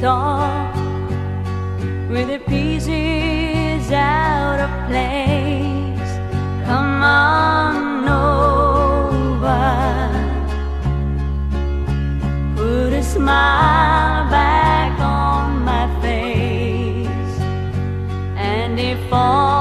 saw with the pieces out of place. Come on over, put a smile back on my face, and if all